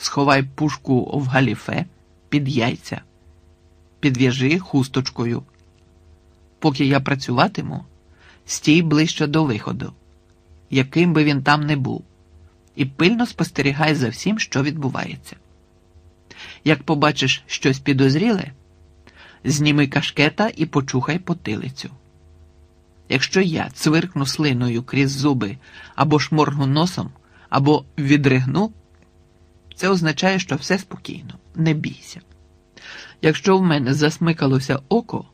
сховай пушку в галіфе під яйця, підв'яжи хусточкою. Поки я працюватиму, стій ближче до виходу, яким би він там не був, і пильно спостерігай за всім, що відбувається. Як побачиш щось підозріле, зніми кашкета і почухай потилицю. Якщо я цвиркну слиною крізь зуби або шморгну носом, або відригну, це означає, що все спокійно, не бійся. Якщо в мене засмикалося око,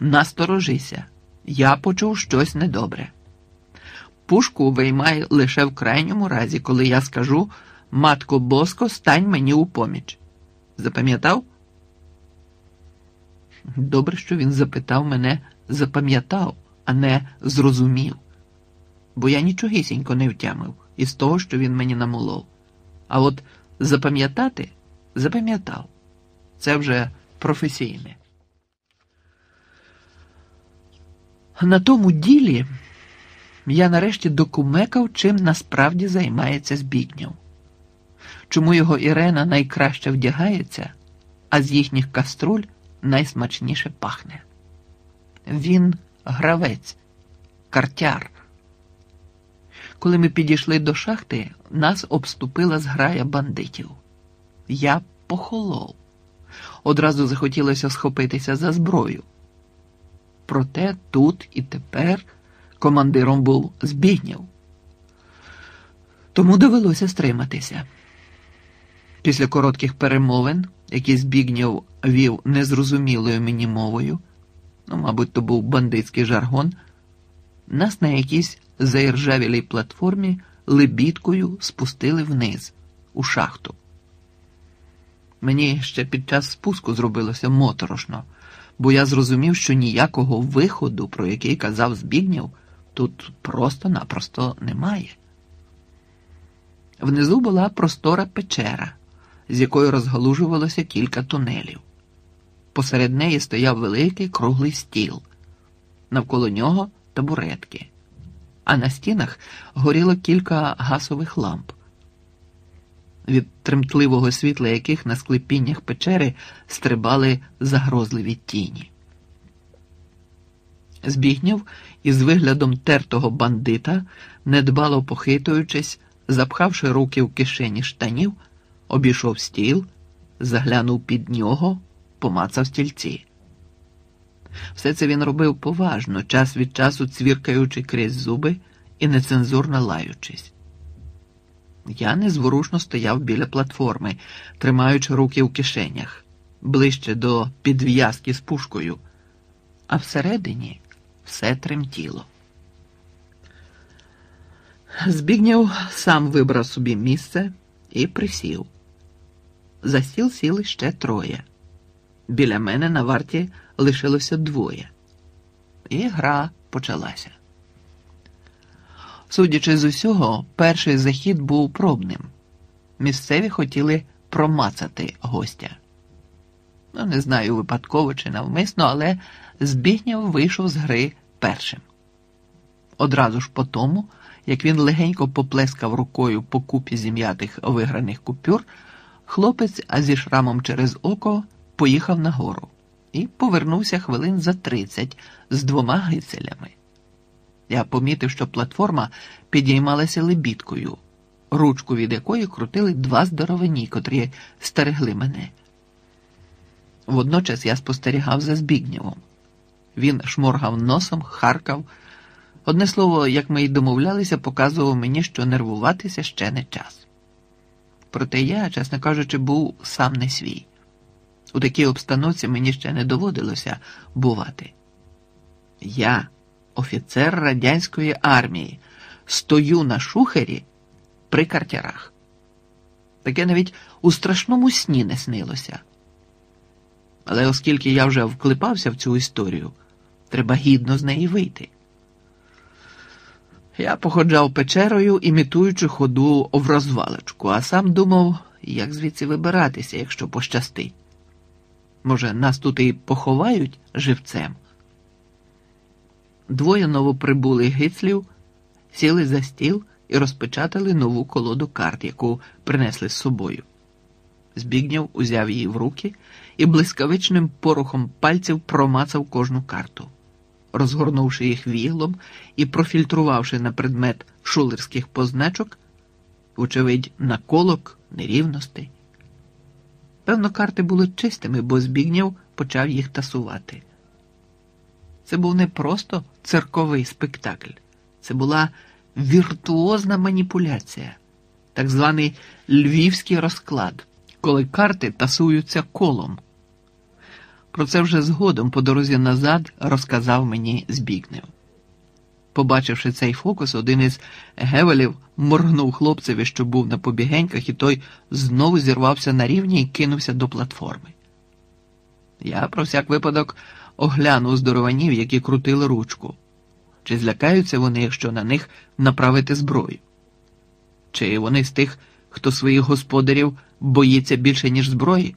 насторожися, я почув щось недобре. Пушку виймай лише в крайньому разі, коли я скажу Матко Боско, стань мені у поміч. Запам'ятав? Добре, що він запитав мене, запам'ятав, а не зрозумів, бо я нічогісінько не втямив із того, що він мені намолов. А от запам'ятати запам'ятав. Це вже професійне. На тому ділі я нарешті докумекав, чим насправді займається Збігнєв. Чому його Ірена найкраще вдягається, а з їхніх каструль найсмачніше пахне. Він гравець, картяр. Коли ми підійшли до шахти, нас обступила зграя бандитів. Я похолов. Одразу захотілося схопитися за зброю. Проте тут і тепер командиром був Збігнєв. Тому довелося стриматися. Після коротких перемовин, які Збігнєв вів незрозумілою мені мовою, ну, мабуть, то був бандитський жаргон, нас на якійсь заіржавілій платформі лебідкою спустили вниз, у шахту. Мені ще під час спуску зробилося моторошно, бо я зрозумів, що ніякого виходу, про який казав Збігнєв, тут просто-напросто немає. Внизу була простора печера, з якої розгалужувалося кілька тунелів. Посеред неї стояв великий круглий стіл, навколо нього табуретки, а на стінах горіло кілька гасових ламп, від тремтливого світла яких на склепіннях печери стрибали загрозливі тіні. Збігнєв із виглядом тертого бандита, недбало похитуючись, запхавши руки в кишені штанів, обійшов стіл, заглянув під нього, помацав стільці. Все це він робив поважно, час від часу цвіркаючи крізь зуби і нецензурно лаючись. Я незворушно стояв біля платформи, тримаючи руки в кишенях, ближче до підв'язки з пушкою, а всередині все тремтіло. Збігнєв сам вибрав собі місце і присів. За стіл сіли ще троє. Біля мене на варті лишилося двоє. І гра почалася. Судячи з усього, перший захід був пробним. Місцеві хотіли промацати гостя. Ну, не знаю, випадково чи навмисно, але Збігнєв вийшов з гри першим. Одразу ж по тому, як він легенько поплескав рукою по купі зім'ятих виграних купюр, хлопець, зі шрамом через око, поїхав нагору і повернувся хвилин за тридцять з двома гицелями. Я помітив, що платформа підіймалася лебідкою, ручку від якої крутили два здоровені, котрі стерегли мене. Водночас я спостерігав за Збігнєвом. Він шморгав носом, харкав. Одне слово, як ми й домовлялися, показував мені, що нервуватися ще не час. Проте я, чесно кажучи, був сам не свій. У такій обстановці мені ще не доводилося бувати. Я, офіцер радянської армії, стою на шухері при картярах. Таке навіть у страшному сні не снилося. Але оскільки я вже вклипався в цю історію, треба гідно з неї вийти. Я походжав печерою, імітуючи ходу в розвалочку, а сам думав, як звідси вибиратися, якщо пощастить. Може, нас тут і поховають живцем. Двоє новоприбулих гицлів сіли за стіл і розпечатали нову колоду карт, яку принесли з собою. Збігнєв узяв її в руки і блискавичним порухом пальців промацав кожну карту, розгорнувши їх віглом і профільтрувавши на предмет шулерських позначок, вочевидь, наколок, нерівностей. Певно, карти були чистими, бо Збігнєв почав їх тасувати. Це був не просто церковий спектакль, це була віртуозна маніпуляція, так званий львівський розклад, коли карти тасуються колом. Про це вже згодом по дорозі назад розказав мені Збігнев. Побачивши цей фокус, один із гевелів моргнув хлопцеві, що був на побігеньках, і той знову зірвався на рівні і кинувся до платформи. Я про всяк випадок оглянув здорованів, які крутили ручку. Чи злякаються вони, якщо на них направити зброю? Чи вони з тих, хто своїх господарів боїться більше, ніж зброї?